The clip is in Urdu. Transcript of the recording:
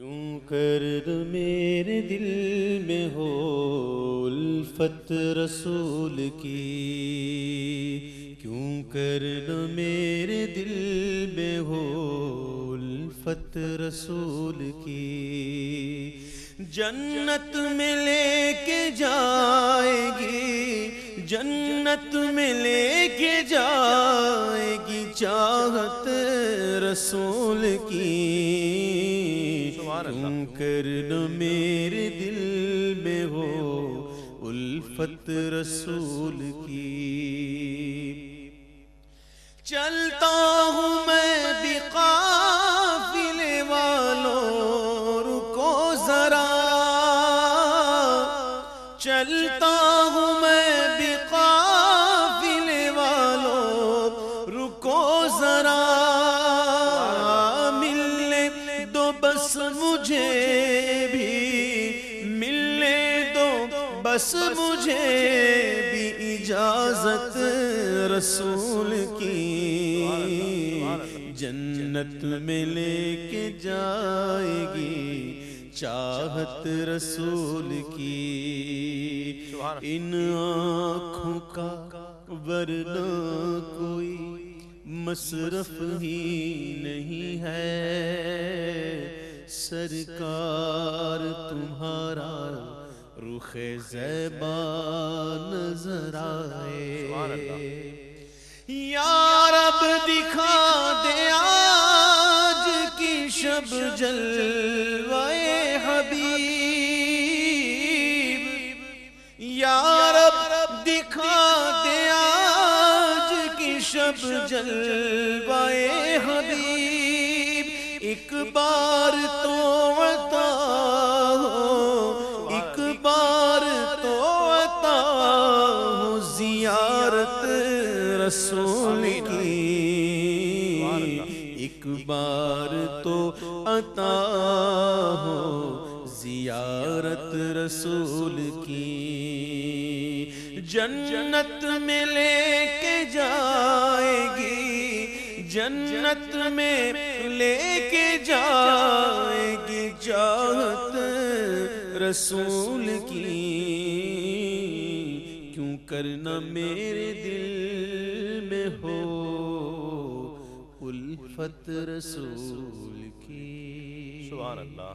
کیوں کر میرے دل میں ہو الفت رسول کی؟ کیوں کر میرے دل میں ہو الفت رسول کی؟ جنت میں لے کے جائے گی جنت میں لے کے جائے گی چاہت رسول کی۔ تم کرن میرے دل میں ہو الفت رسول کی۔ چلتا ہوں میں بھی قافلے والوں رکو ذرا۔ چلتا ہوں بس مجھے بھی اجازت رسول کی جنت میں لے کے جائے گی، چاہت رسول کی۔ ان آنکھوں کا ورنہ کوئی مصرف ہی نہیں ہے۔ سرکار تمہارا رخ زیبا نظر آئے یا رب دکھا دے آج کی شب جلوائے حبیب۔ یا رب دکھا دے آج کی شب جلوائے حبیب۔ ایک بار تو زیارت رسول کی۔ ایک بار تو عطا ہو زیارت رسول کی۔ جنت میں لے کے جائے گی۔ جنت میں لے کے جائے گی چاہت رسول کی۔ کرنا میرے دل میں ہو۔ الفت رسول کی۔ سبحان اللہ۔